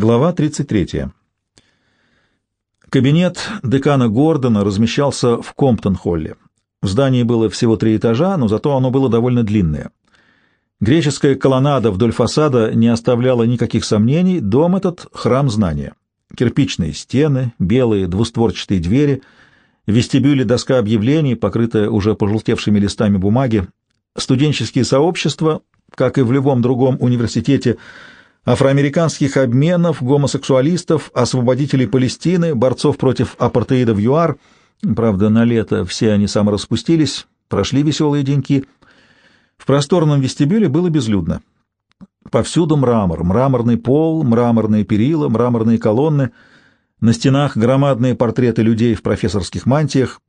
Глава 33. Кабинет декана Гордона размещался в Комптон-холле. В здании было всего три этажа, но зато оно было довольно длинное. Греческая колоннада вдоль фасада не оставляла никаких сомнений, дом этот — храм знания. Кирпичные стены, белые двустворчатые двери, в вестибюле доска объявлений, покрытая уже пожелтевшими листами бумаги, студенческие сообщества, как и в любом другом университете, — афроамериканских обменов, гомосексуалистов, освободителей Палестины, борцов против апартеида в ЮАР. Правда, на лето все они самораспустились, прошли веселые деньки. В просторном вестибюле было безлюдно. Повсюду мрамор, мраморный пол, мраморные перила, мраморные колонны, на стенах громадные портреты людей в профессорских мантиях.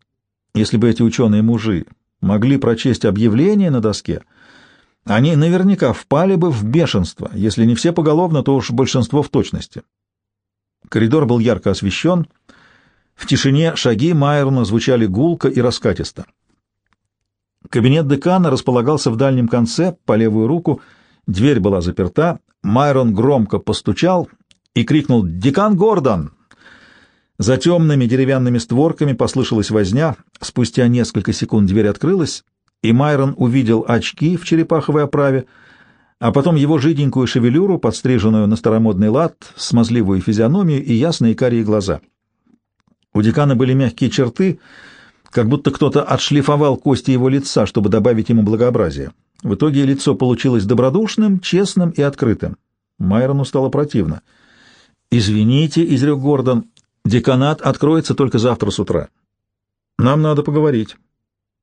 Если бы эти ученые-мужи могли прочесть объявление на доске — они наверняка впали бы в бешенство, если не все поголовно, то уж большинство в точности. Коридор был ярко освещен. В тишине шаги Майерна звучали гулко и раскатисто. Кабинет декана располагался в дальнем конце, по левую руку. Дверь была заперта. Майрон громко постучал и крикнул «Декан Гордон!». За темными деревянными створками послышалась возня. Спустя несколько секунд дверь открылась, и Майрон увидел очки в черепаховой оправе, а потом его жиденькую шевелюру, подстриженную на старомодный лад, смазливую физиономию и ясные карие глаза. У декана были мягкие черты, как будто кто-то отшлифовал кости его лица, чтобы добавить ему благообразие. В итоге лицо получилось добродушным, честным и открытым. Майрону стало противно. «Извините», — изрек Гордон, — «деканат откроется только завтра с утра. Нам надо поговорить».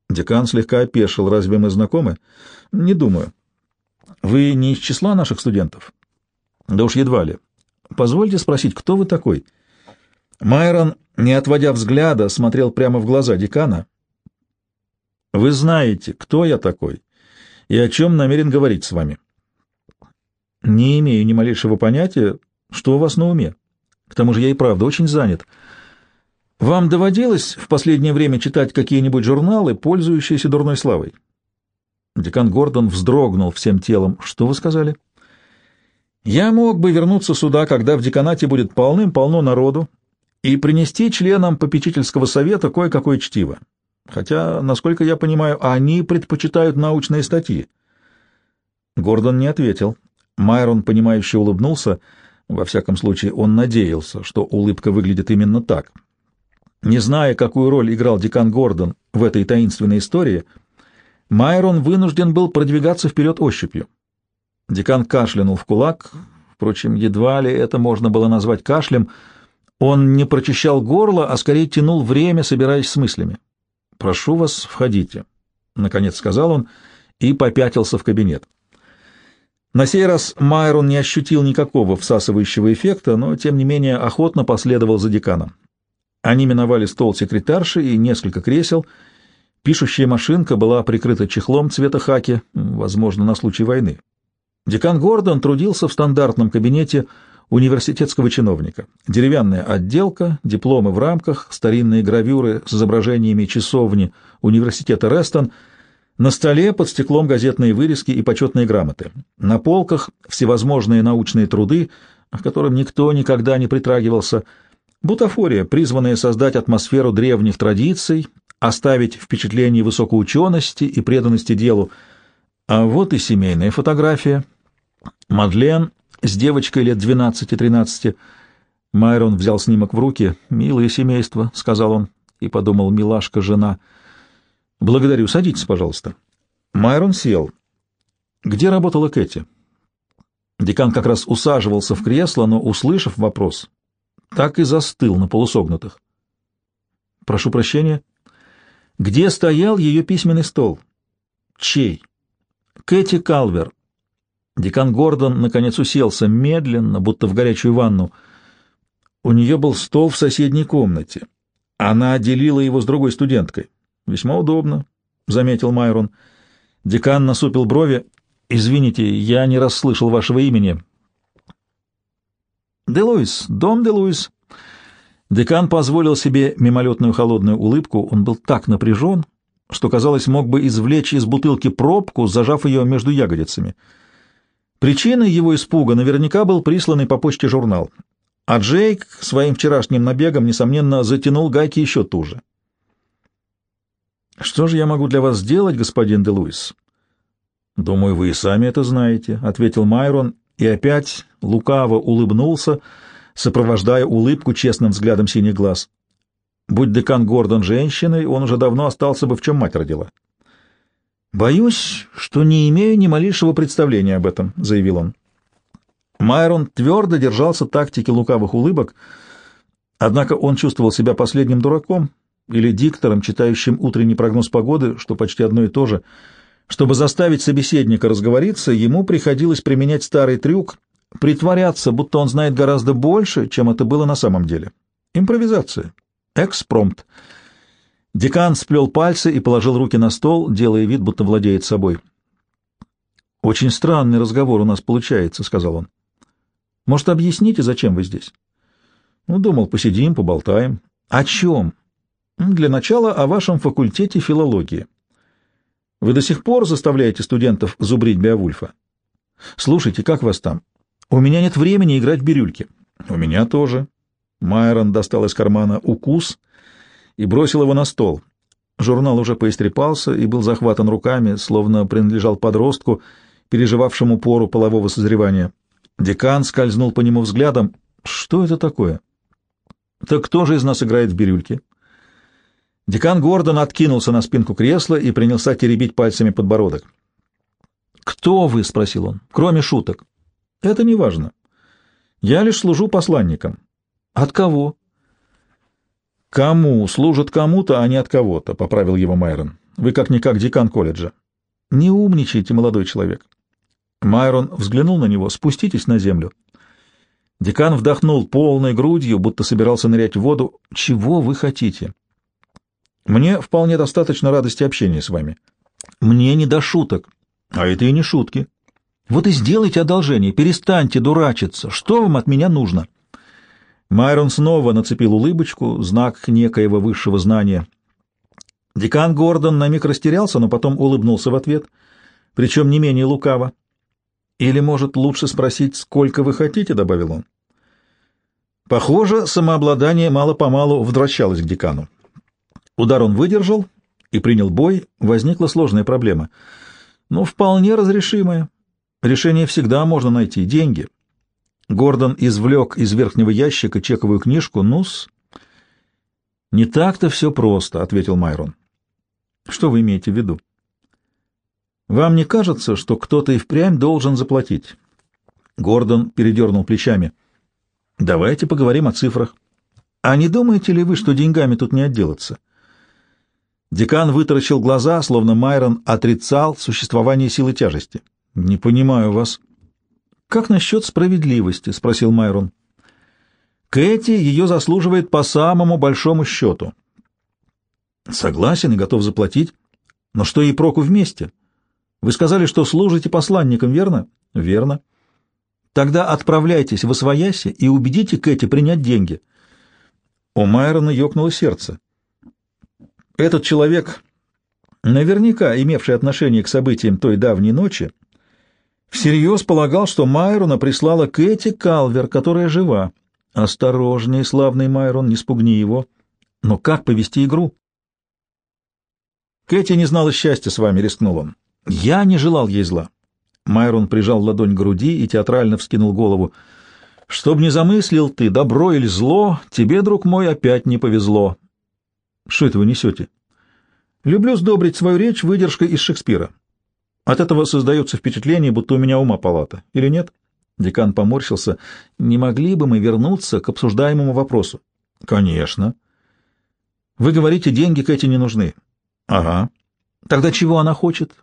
Декан слегка опешил. Разве мы знакомы? Не думаю. Вы не из числа наших студентов? Да уж едва ли. Позвольте спросить, кто вы такой? Майрон, не отводя взгляда, смотрел прямо в глаза декана. Вы знаете, кто я такой и о чем намерен говорить с вами. Не имею ни малейшего понятия, что у вас на уме. К тому же я и правда очень занят. Вам доводилось в последнее время читать какие-нибудь журналы, пользующиеся дурной славой? Декан Гордон вздрогнул всем телом. Что вы сказали? Я мог бы вернуться сюда, когда в деканате будет полным-полно народу, и принести членам попечительского совета кое-какое чтиво. Хотя, насколько я понимаю, они предпочитают научные статьи. Гордон не ответил. Майрон, понимающе улыбнулся. Во всяком случае, он надеялся, что улыбка выглядит именно так. — не зная, какую роль играл декан Гордон в этой таинственной истории, Майрон вынужден был продвигаться вперед ощупью. Декан кашлянул в кулак, впрочем, едва ли это можно было назвать кашлем. Он не прочищал горло, а скорее тянул время, собираясь с мыслями. «Прошу вас, входите», — наконец сказал он и попятился в кабинет. На сей раз Майрон не ощутил никакого всасывающего эффекта, но, тем не менее, охотно последовал за деканом. Они миновали стол секретарши и несколько кресел. Пишущая машинка была прикрыта чехлом цвета хаки, возможно, на случай войны. Декан Гордон трудился в стандартном кабинете университетского чиновника. Деревянная отделка, дипломы в рамках, старинные гравюры с изображениями часовни университета Рестон, на столе под стеклом газетные вырезки и почетные грамоты. На полках всевозможные научные труды, к которым никто никогда не притрагивался – Бутафория, призванная создать атмосферу древних традиций, оставить впечатление высокоучености и преданности делу. А вот и семейная фотография. Мадлен с девочкой лет 12-13. Майрон взял снимок в руки. «Милое семейство», — сказал он, и подумал, «милашка, жена». «Благодарю, садитесь, пожалуйста». Майрон сел. «Где работала Кэти?» Декан как раз усаживался в кресло, но, услышав вопрос, так и застыл на полусогнутых. «Прошу прощения. Где стоял ее письменный стол?» «Чей?» «Кэти Калвер». Декан Гордон, наконец, уселся медленно, будто в горячую ванну. У нее был стол в соседней комнате. Она делила его с другой студенткой. «Весьма удобно», — заметил Майрон. Декан насупил брови. «Извините, я не расслышал вашего имени. «Делуис, дом Делуис». Декан позволил себе мимолетную холодную улыбку. Он был так напряжен, что, казалось, мог бы извлечь из бутылки пробку, зажав ее между ягодицами. Причиной его испуга наверняка был присланный по почте журнал, а Джейк своим вчерашним набегом, несомненно, затянул гайки еще туже. «Что же я могу для вас сделать, господин де Луис?» «Думаю, вы и сами это знаете», — ответил Майрон и опять лукаво улыбнулся, сопровождая улыбку честным взглядом синих глаз. Будь декан Гордон женщиной, он уже давно остался бы в чем мать родила. «Боюсь, что не имею ни малейшего представления об этом», — заявил он. Майрон твердо держался тактики лукавых улыбок, однако он чувствовал себя последним дураком или диктором, читающим утренний прогноз погоды, что почти одно и то же. Чтобы заставить собеседника разговориться, ему приходилось применять старый трюк — притворяться, будто он знает гораздо больше, чем это было на самом деле. Импровизация. Экспромт. Декан сплел пальцы и положил руки на стол, делая вид, будто владеет собой. «Очень странный разговор у нас получается», — сказал он. «Может, объясните, зачем вы здесь?» «Ну, думал, посидим, поболтаем». «О чем?» «Для начала о вашем факультете филологии. Вы до сих пор заставляете студентов зубрить Беовульфа? Слушайте, как вас там? У меня нет времени играть в бирюльки». «У меня тоже». Майрон достал из кармана укус и бросил его на стол. Журнал уже поистрепался и был захватан руками, словно принадлежал подростку, переживавшему пору полового созревания. Декан скользнул по нему взглядом. «Что это такое?» «Так кто же из нас играет в бирюльки?» Декан Гордон откинулся на спинку кресла и принялся теребить пальцами подбородок. «Кто вы?» — спросил он. «Кроме шуток». «Это не важно. Я лишь служу посланником». «От кого?» «Кому? Служат кому-то, а не от кого-то», — поправил его Майрон. «Вы как-никак декан колледжа». «Не умничайте, молодой человек». Майрон взглянул на него. «Спуститесь на землю». Декан вдохнул полной грудью, будто собирался нырять в воду. «Чего вы хотите?» «Мне вполне достаточно радости общения с вами». «Мне не до шуток». «А это и не шутки». «Вот и сделайте одолжение, перестаньте дурачиться. Что вам от меня нужно?» Майрон снова нацепил улыбочку, знак некоего высшего знания. Декан Гордон на миг растерялся, но потом улыбнулся в ответ, причем не менее лукаво. «Или, может, лучше спросить, сколько вы хотите?» — добавил он. Похоже, самообладание мало-помалу возвращалось к декану. Удар он выдержал и принял бой, возникла сложная проблема. Но вполне разрешимая. Решение всегда можно найти — деньги — Гордон извлек из верхнего ящика чековую книжку. «Ну-с...» «Не так-то все просто», — ответил Майрон. «Что вы имеете в виду?» «Вам не кажется, что кто-то и впрямь должен заплатить?» Гордон передернул плечами. «Давайте поговорим о цифрах. А не думаете ли вы, что деньгами тут не отделаться?» Декан вытаращил глаза, словно Майрон отрицал существование силы тяжести. «Не понимаю вас». «Как насчет справедливости?» — спросил Майрон. «Кэти ее заслуживает по самому большому счету». «Согласен и готов заплатить. Но что ей проку вместе? Вы сказали, что служите посланником, верно?» «Верно». «Тогда отправляйтесь в Освояси и убедите Кэти принять деньги». У Майрона ёкнуло сердце. Этот человек, наверняка имевший отношение к событиям той давней ночи, всерьез полагал, что Майрона прислала Кэти Калвер, которая жива. Осторожнее, славный Майрон, не спугни его. Но как повести игру? Кэти не знала счастья с вами, рискнул он. Я не желал ей зла. Майрон прижал ладонь к груди и театрально вскинул голову. Чтоб не замыслил ты, добро или зло, тебе, друг мой, опять не повезло. Что это вы несете? Люблю сдобрить свою речь выдержкой из Шекспира. От этого создается впечатление, будто у меня ума палата. Или нет? Декан поморщился. Не могли бы мы вернуться к обсуждаемому вопросу? Конечно. Вы говорите, деньги Кэти не нужны. Ага. Тогда чего она хочет?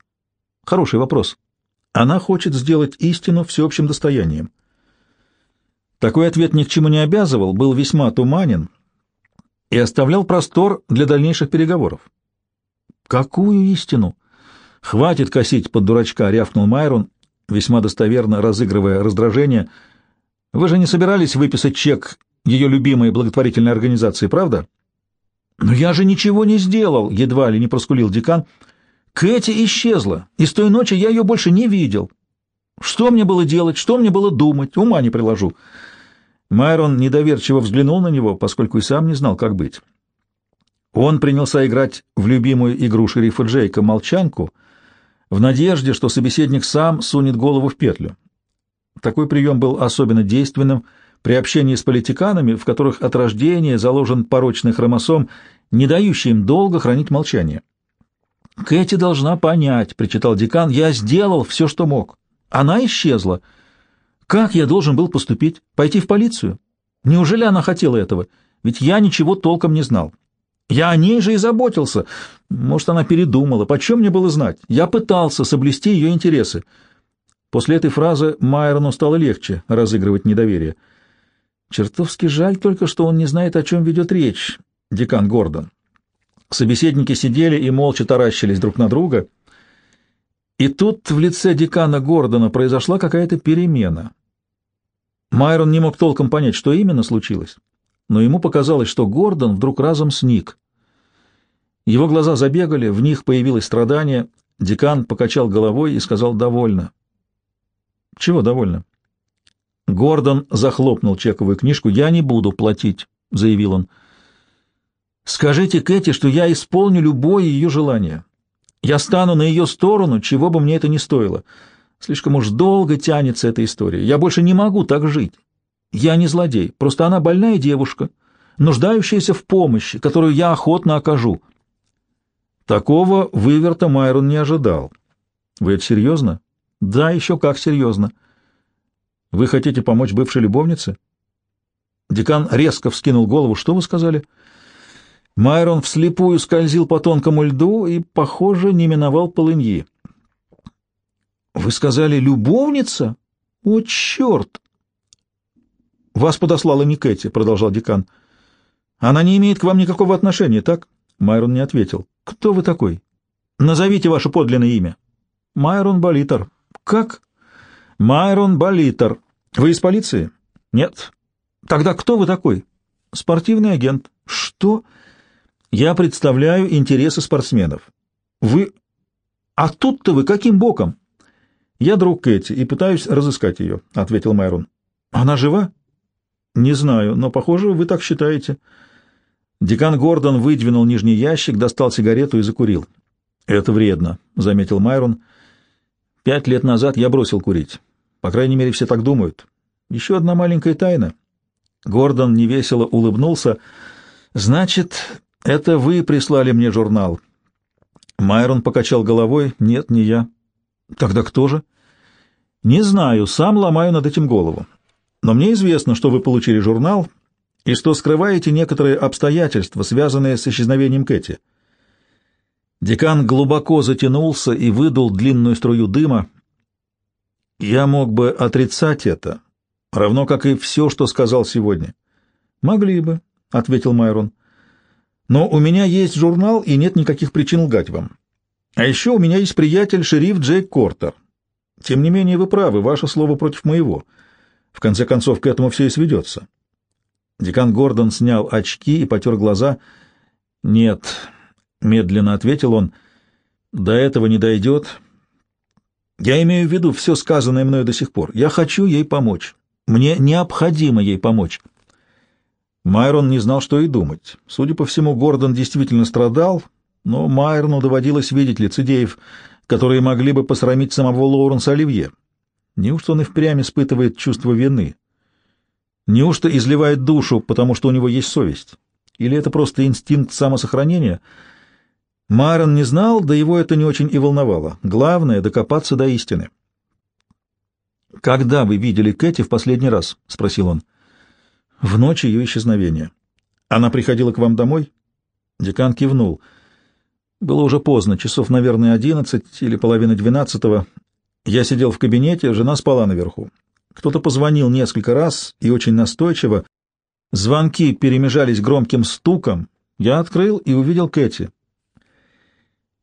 Хороший вопрос. Она хочет сделать истину всеобщим достоянием. Такой ответ ни к чему не обязывал, был весьма туманен и оставлял простор для дальнейших переговоров. Какую истину? «Хватит косить под дурачка», — рявкнул Майрон, весьма достоверно разыгрывая раздражение. «Вы же не собирались выписать чек ее любимой благотворительной организации, правда?» «Но я же ничего не сделал», — едва ли не проскулил декан. «Кэти исчезла, и с той ночи я ее больше не видел». Что мне было делать, что мне было думать, ума не приложу. Майрон недоверчиво взглянул на него, поскольку и сам не знал, как быть. Он принялся играть в любимую игру шерифа Джейка «Молчанку», в надежде, что собеседник сам сунет голову в петлю. Такой прием был особенно действенным при общении с политиканами, в которых от рождения заложен порочный хромосом, не дающий им долго хранить молчание. «Кэти должна понять», — причитал декан, — «я сделал все, что мог. Она исчезла. Как я должен был поступить? Пойти в полицию? Неужели она хотела этого? Ведь я ничего толком не знал. Я о ней же и заботился. Может, она передумала. Почем мне было знать? Я пытался соблюсти ее интересы. После этой фразы Майрону стало легче разыгрывать недоверие. Чертовски жаль только, что он не знает, о чем ведет речь, декан Гордон. Собеседники сидели и молча таращились друг на друга. И тут в лице декана Гордона произошла какая-то перемена. Майрон не мог толком понять, что именно случилось но ему показалось, что Гордон вдруг разом сник. Его глаза забегали, в них появилось страдание. Декан покачал головой и сказал «довольно». «Чего довольно?» Гордон захлопнул чековую книжку. «Я не буду платить», — заявил он. «Скажите Кэти, что я исполню любое ее желание. Я стану на ее сторону, чего бы мне это ни стоило. Слишком уж долго тянется эта история. Я больше не могу так жить. Я не злодей, просто она больная девушка, нуждающаяся в помощи, которую я охотно окажу. Такого выверта Майрон не ожидал. Вы это серьезно? Да, еще как серьезно. Вы хотите помочь бывшей любовнице? Декан резко вскинул голову. Что вы сказали? Майрон вслепую скользил по тонкому льду и, похоже, не миновал полыньи. Вы сказали «любовница»? О, черт! «Вас подослала не Кэти», — продолжал декан. «Она не имеет к вам никакого отношения, так?» Майрон не ответил. «Кто вы такой? Назовите ваше подлинное имя». «Майрон Болитер». «Как?» «Майрон Болитер. Вы из полиции?» «Нет». «Тогда кто вы такой?» «Спортивный агент». «Что?» «Я представляю интересы спортсменов». «Вы... А тут-то вы каким боком?» «Я друг Кэти и пытаюсь разыскать ее», — ответил Майрон. «Она жива?» «Не знаю, но, похоже, вы так считаете». Декан Гордон выдвинул нижний ящик, достал сигарету и закурил. «Это вредно», — заметил Майрон. «Пять лет назад я бросил курить. По крайней мере, все так думают. Еще одна маленькая тайна». Гордон невесело улыбнулся. «Значит, это вы прислали мне журнал?» Майрон покачал головой. «Нет, не я». «Тогда кто же?» «Не знаю, сам ломаю над этим голову. Но мне известно, что вы получили журнал и что скрываете некоторые обстоятельства, связанные с исчезновением Кэти. Декан глубоко затянулся и выдул длинную струю дыма. Я мог бы отрицать это, равно как и все, что сказал сегодня. Могли бы, — ответил Майрон. Но у меня есть журнал, и нет никаких причин лгать вам. А еще у меня есть приятель, шериф Джейк Кортер. Тем не менее, вы правы, ваше слово против моего — в конце концов, к этому все и сведется. Декан Гордон снял очки и потер глаза. «Нет», — медленно ответил он, — «до этого не дойдет. Я имею в виду все сказанное мною до сих пор. Я хочу ей помочь. Мне необходимо ей помочь». Майрон не знал, что и думать. Судя по всему, Гордон действительно страдал, но Майрону доводилось видеть лицедеев, которые могли бы посрамить самого Лоуренса Оливье. Неужто он и впрямь испытывает чувство вины? Неужто изливает душу, потому что у него есть совесть? Или это просто инстинкт самосохранения? Майрон не знал, да его это не очень и волновало. Главное — докопаться до истины. «Когда вы видели Кэти в последний раз?» — спросил он. «В ночь ее исчезновения. Она приходила к вам домой?» Декан кивнул. Было уже поздно, часов, наверное, одиннадцать или половина двенадцатого. Я сидел в кабинете, жена спала наверху. Кто-то позвонил несколько раз и очень настойчиво. Звонки перемежались громким стуком. Я открыл и увидел Кэти.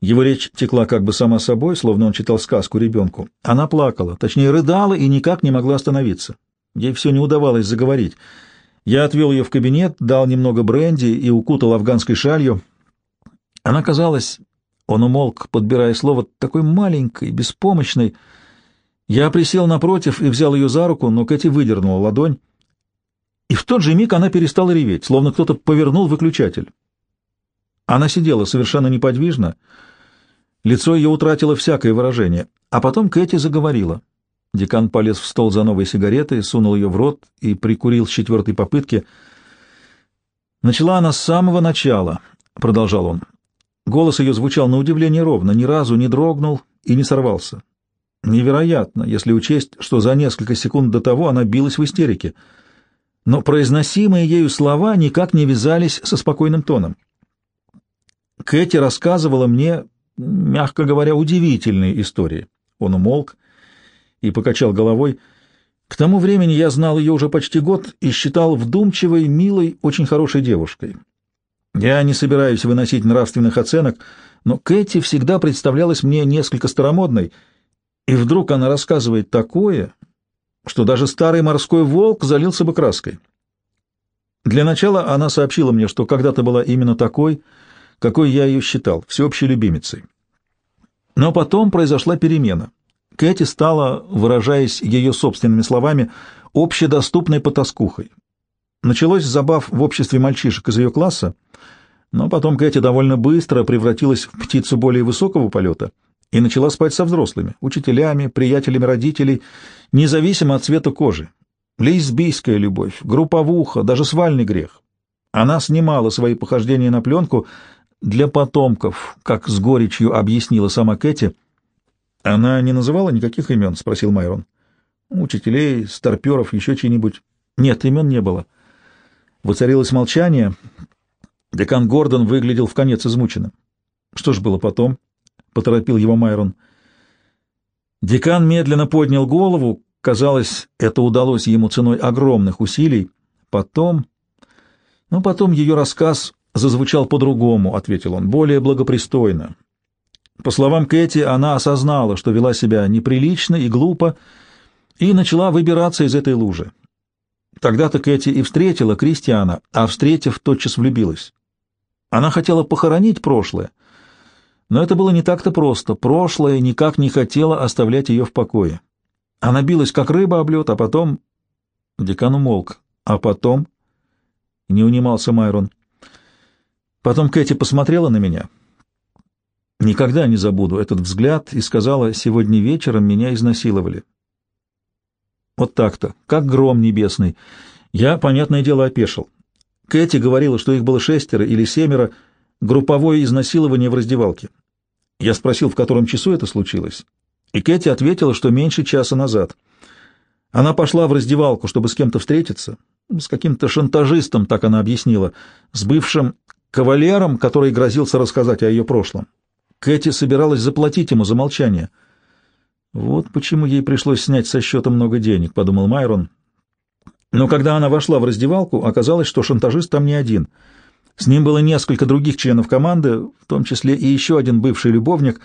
Его речь текла как бы сама собой, словно он читал сказку ребенку. Она плакала, точнее рыдала и никак не могла остановиться. Ей все не удавалось заговорить. Я отвел ее в кабинет, дал немного бренди и укутал афганской шалью. Она казалась он умолк, подбирая слово, такой маленькой, беспомощной. Я присел напротив и взял ее за руку, но Кэти выдернула ладонь, и в тот же миг она перестала реветь, словно кто-то повернул выключатель. Она сидела совершенно неподвижно, лицо ее утратило всякое выражение, а потом Кэти заговорила. Декан полез в стол за новой сигаретой, сунул ее в рот и прикурил с четвертой попытки. Начала она с самого начала, — продолжал он. Голос ее звучал на удивление ровно, ни разу не дрогнул и не сорвался. Невероятно, если учесть, что за несколько секунд до того она билась в истерике. Но произносимые ею слова никак не вязались со спокойным тоном. Кэти рассказывала мне, мягко говоря, удивительные истории. Он умолк и покачал головой. К тому времени я знал ее уже почти год и считал вдумчивой, милой, очень хорошей девушкой. Я не собираюсь выносить нравственных оценок, но Кэти всегда представлялась мне несколько старомодной, и вдруг она рассказывает такое, что даже старый морской волк залился бы краской. Для начала она сообщила мне, что когда-то была именно такой, какой я ее считал, всеобщей любимицей. Но потом произошла перемена. Кэти стала, выражаясь ее собственными словами, общедоступной потаскухой. Началось забав в обществе мальчишек из ее класса, но потом Кэти довольно быстро превратилась в птицу более высокого полета и начала спать со взрослыми, учителями, приятелями родителей, независимо от цвета кожи. Лесбийская любовь, групповуха, даже свальный грех. Она снимала свои похождения на пленку для потомков, как с горечью объяснила сама Кэти. «Она не называла никаких имен?» — спросил Майрон. «Учителей, старперов, еще чьи-нибудь?» «Нет, имен не было». Воцарилось молчание. Декан Гордон выглядел в конец измученным. Что ж было потом? — поторопил его Майрон. Декан медленно поднял голову. Казалось, это удалось ему ценой огромных усилий. Потом... Ну, потом ее рассказ зазвучал по-другому, — ответил он, — более благопристойно. По словам Кэти, она осознала, что вела себя неприлично и глупо, и начала выбираться из этой лужи. Тогда-то Кэти и встретила Кристиана, а, встретив, тотчас влюбилась. Она хотела похоронить прошлое, но это было не так-то просто. Прошлое никак не хотело оставлять ее в покое. Она билась, как рыба об лед, а потом... Декан умолк. А потом... Не унимался Майрон. Потом Кэти посмотрела на меня. Никогда не забуду этот взгляд и сказала, сегодня вечером меня изнасиловали. Вот так-то, как гром небесный. Я, понятное дело, опешил. Кэти говорила, что их было шестеро или семеро, групповое изнасилование в раздевалке. Я спросил, в котором часу это случилось, и Кэти ответила, что меньше часа назад. Она пошла в раздевалку, чтобы с кем-то встретиться, с каким-то шантажистом, так она объяснила, с бывшим кавалером, который грозился рассказать о ее прошлом. Кэти собиралась заплатить ему за молчание — вот почему ей пришлось снять со счета много денег, подумал Майрон. Но когда она вошла в раздевалку, оказалось, что шантажист там не один. С ним было несколько других членов команды, в том числе и еще один бывший любовник.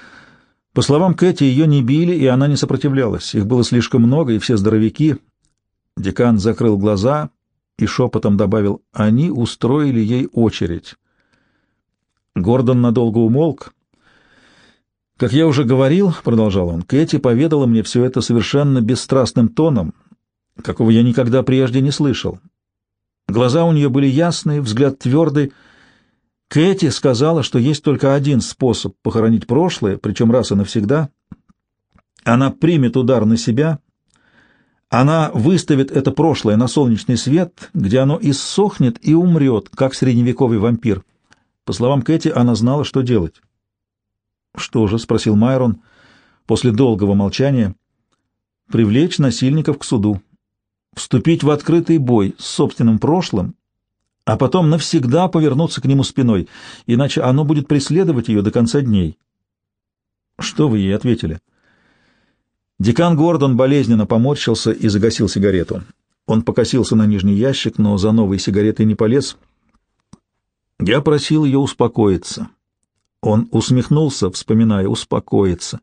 По словам Кэти, ее не били, и она не сопротивлялась. Их было слишком много, и все здоровяки. Декан закрыл глаза и шепотом добавил, они устроили ей очередь. Гордон надолго умолк, как я уже говорил, — продолжал он, — Кэти поведала мне все это совершенно бесстрастным тоном, какого я никогда прежде не слышал. Глаза у нее были ясные, взгляд твердый. Кэти сказала, что есть только один способ похоронить прошлое, причем раз и навсегда. Она примет удар на себя, она выставит это прошлое на солнечный свет, где оно иссохнет и умрет, как средневековый вампир. По словам Кэти, она знала, что делать. «Что же?» — спросил Майрон после долгого молчания. «Привлечь насильников к суду, вступить в открытый бой с собственным прошлым, а потом навсегда повернуться к нему спиной, иначе оно будет преследовать ее до конца дней». «Что вы ей ответили?» Декан Гордон болезненно поморщился и загасил сигарету. Он покосился на нижний ящик, но за новой сигаретой не полез. Я просил ее успокоиться. Он усмехнулся, вспоминая, успокоиться.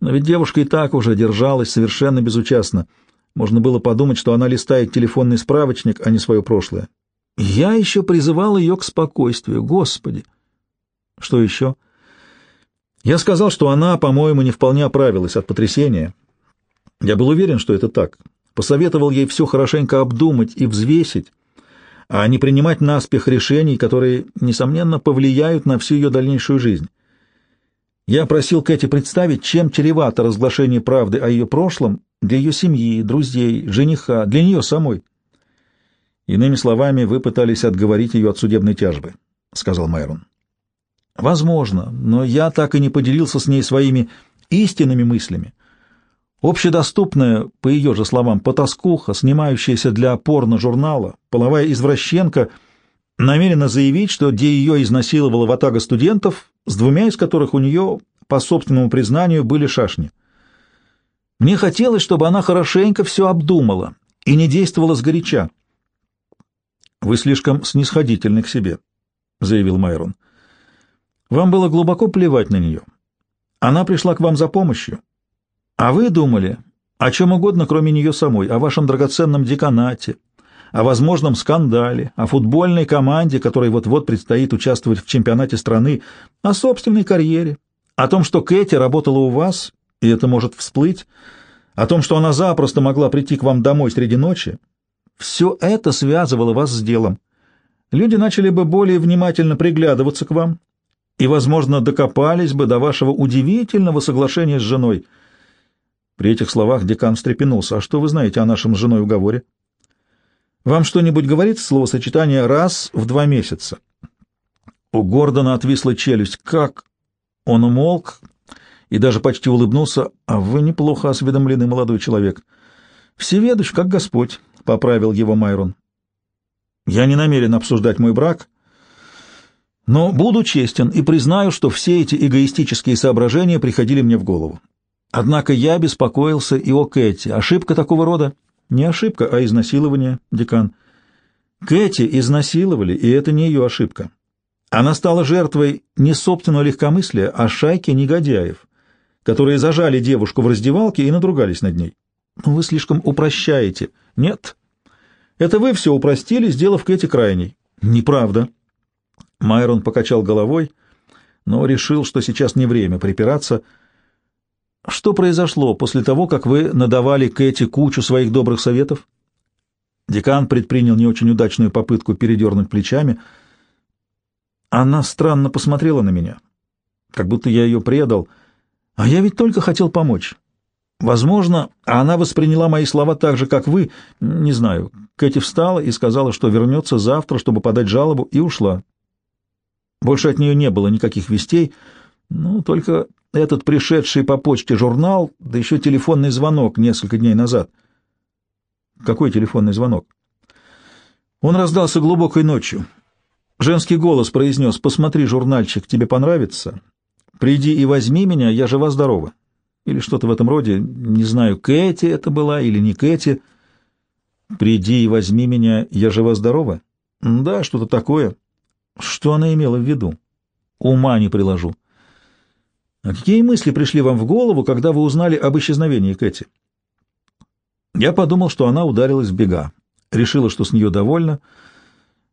Но ведь девушка и так уже держалась совершенно безучастно. Можно было подумать, что она листает телефонный справочник, а не свое прошлое. Я еще призывал ее к спокойствию. Господи! Что еще? Я сказал, что она, по-моему, не вполне оправилась от потрясения. Я был уверен, что это так. Посоветовал ей все хорошенько обдумать и взвесить, а не принимать наспех решений, которые, несомненно, повлияют на всю ее дальнейшую жизнь. Я просил Кэти представить, чем чревато разглашение правды о ее прошлом для ее семьи, друзей, жениха, для нее самой. Иными словами, вы пытались отговорить ее от судебной тяжбы, — сказал Майрон. Возможно, но я так и не поделился с ней своими истинными мыслями. Общедоступная, по ее же словам, потаскуха, снимающаяся для порно-журнала, половая извращенка, намерена заявить, что где ее изнасиловала ватага студентов, с двумя из которых у нее, по собственному признанию, были шашни. Мне хотелось, чтобы она хорошенько все обдумала и не действовала сгоряча. «Вы слишком снисходительны к себе», — заявил Майрон. «Вам было глубоко плевать на нее. Она пришла к вам за помощью. А вы думали о чем угодно, кроме нее самой, о вашем драгоценном деканате, о возможном скандале, о футбольной команде, которой вот-вот предстоит участвовать в чемпионате страны, о собственной карьере, о том, что Кэти работала у вас, и это может всплыть, о том, что она запросто могла прийти к вам домой среди ночи. Все это связывало вас с делом. Люди начали бы более внимательно приглядываться к вам и, возможно, докопались бы до вашего удивительного соглашения с женой. При этих словах декан встрепенулся. «А что вы знаете о нашем с женой уговоре?» Вам что-нибудь говорит словосочетание «раз в два месяца»?» У Гордона отвисла челюсть. «Как?» Он умолк и даже почти улыбнулся. «А вы неплохо осведомлены, молодой человек». «Всеведущ, как Господь», — поправил его Майрон. «Я не намерен обсуждать мой брак, но буду честен и признаю, что все эти эгоистические соображения приходили мне в голову. Однако я беспокоился и о Кэти. Ошибка такого рода не ошибка, а изнасилование, декан. Кэти изнасиловали, и это не ее ошибка. Она стала жертвой не собственного легкомыслия, а шайки негодяев, которые зажали девушку в раздевалке и надругались над ней. Ну, вы слишком упрощаете. Нет. Это вы все упростили, сделав Кэти крайней. Неправда. Майрон покачал головой, но решил, что сейчас не время припираться, — что произошло после того, как вы надавали Кэти кучу своих добрых советов? Декан предпринял не очень удачную попытку передернуть плечами. Она странно посмотрела на меня, как будто я ее предал, а я ведь только хотел помочь. Возможно, она восприняла мои слова так же, как вы, не знаю. Кэти встала и сказала, что вернется завтра, чтобы подать жалобу, и ушла. Больше от нее не было никаких вестей, ну, только этот пришедший по почте журнал, да еще телефонный звонок несколько дней назад. Какой телефонный звонок? Он раздался глубокой ночью. Женский голос произнес «Посмотри, журнальчик, тебе понравится? Приди и возьми меня, я жива-здорова». Или что-то в этом роде. Не знаю, Кэти это была или не Кэти. «Приди и возьми меня, я жива-здорова». Да, что-то такое. Что она имела в виду? Ума не приложу. А какие мысли пришли вам в голову, когда вы узнали об исчезновении Кэти? Я подумал, что она ударилась в бега. Решила, что с нее довольна.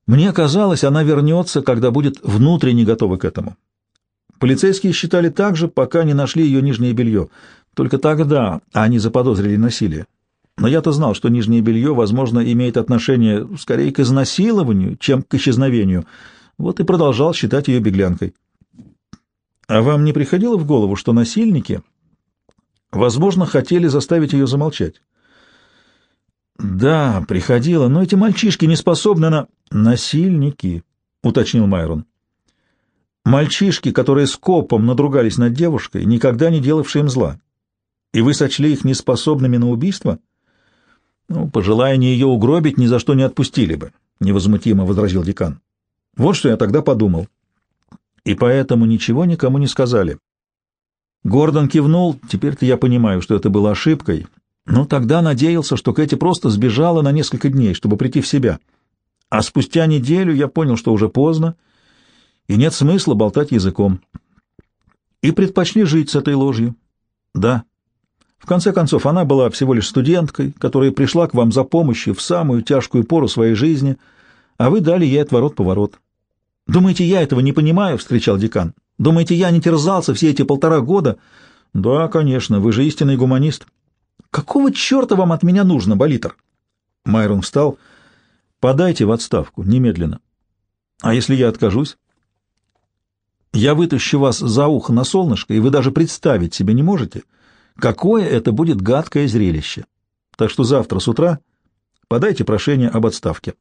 Мне казалось, она вернется, когда будет внутренне готова к этому. Полицейские считали так же, пока не нашли ее нижнее белье. Только тогда они заподозрили насилие. Но я-то знал, что нижнее белье, возможно, имеет отношение скорее к изнасилованию, чем к исчезновению. Вот и продолжал считать ее беглянкой. А вам не приходило в голову, что насильники, возможно, хотели заставить ее замолчать? Да, приходило, но эти мальчишки не способны на... Насильники, уточнил Майрон. Мальчишки, которые скопом надругались над девушкой, никогда не делавшие им зла. И вы сочли их неспособными на убийство? Ну, по желанию ее угробить, ни за что не отпустили бы, — невозмутимо возразил декан. Вот что я тогда подумал и поэтому ничего никому не сказали. Гордон кивнул, теперь-то я понимаю, что это было ошибкой, но тогда надеялся, что Кэти просто сбежала на несколько дней, чтобы прийти в себя. А спустя неделю я понял, что уже поздно, и нет смысла болтать языком. И предпочли жить с этой ложью. Да. В конце концов, она была всего лишь студенткой, которая пришла к вам за помощью в самую тяжкую пору своей жизни, а вы дали ей отворот-поворот. Думаете, я этого не понимаю? — встречал декан. Думаете, я не терзался все эти полтора года? Да, конечно, вы же истинный гуманист. Какого черта вам от меня нужно, Болитер? Майрон встал. Подайте в отставку, немедленно. А если я откажусь? Я вытащу вас за ухо на солнышко, и вы даже представить себе не можете, какое это будет гадкое зрелище. Так что завтра с утра подайте прошение об отставке.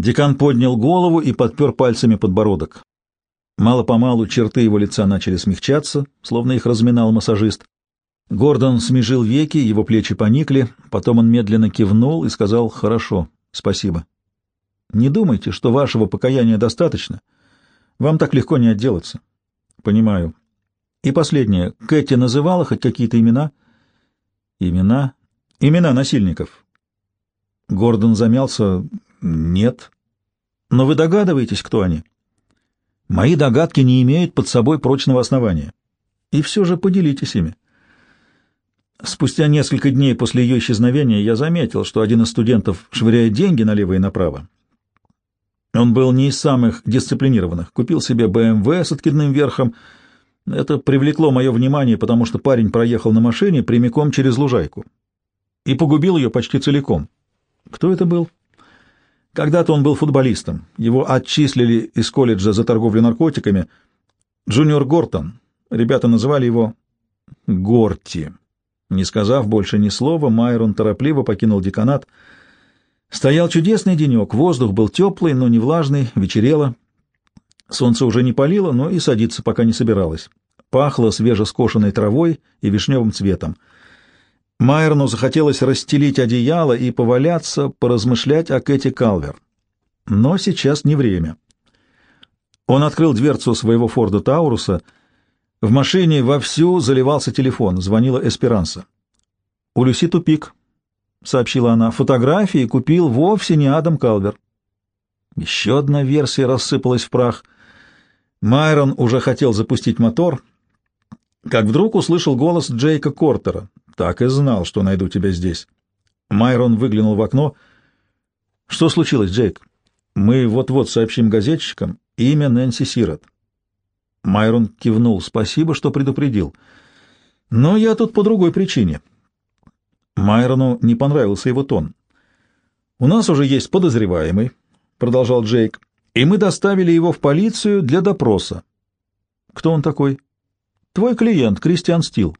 Декан поднял голову и подпер пальцами подбородок. Мало-помалу черты его лица начали смягчаться, словно их разминал массажист. Гордон смежил веки, его плечи поникли, потом он медленно кивнул и сказал «Хорошо, спасибо». «Не думайте, что вашего покаяния достаточно. Вам так легко не отделаться». «Понимаю». «И последнее. Кэти называла хоть какие-то имена?» «Имена?» «Имена насильников». Гордон замялся. «Нет». «Но вы догадываетесь, кто они?» Мои догадки не имеют под собой прочного основания. И все же поделитесь ими. Спустя несколько дней после ее исчезновения я заметил, что один из студентов швыряет деньги налево и направо. Он был не из самых дисциплинированных. Купил себе БМВ с откидным верхом. Это привлекло мое внимание, потому что парень проехал на машине прямиком через лужайку и погубил ее почти целиком. Кто это был? Когда-то он был футболистом. Его отчислили из колледжа за торговлю наркотиками. Джуниор Гортон. Ребята называли его Горти. Не сказав больше ни слова, Майрон торопливо покинул деканат. Стоял чудесный денек, воздух был теплый, но не влажный, вечерело. Солнце уже не палило, но и садиться пока не собиралось. Пахло свежескошенной травой и вишневым цветом — Майерну захотелось расстелить одеяло и поваляться, поразмышлять о Кэти Калвер. Но сейчас не время. Он открыл дверцу своего Форда Тауруса. В машине вовсю заливался телефон, звонила Эсперанса. «У Люси тупик», — сообщила она. «Фотографии купил вовсе не Адам Калвер». Еще одна версия рассыпалась в прах. Майрон уже хотел запустить мотор, как вдруг услышал голос Джейка Кортера, так и знал, что найду тебя здесь. Майрон выглянул в окно. Что случилось, Джейк? Мы вот-вот сообщим газетчикам имя Нэнси Сирот. Майрон кивнул. Спасибо, что предупредил. Но я тут по другой причине. Майрону не понравился его тон. У нас уже есть подозреваемый, продолжал Джейк, и мы доставили его в полицию для допроса. Кто он такой? Твой клиент, Кристиан Стил.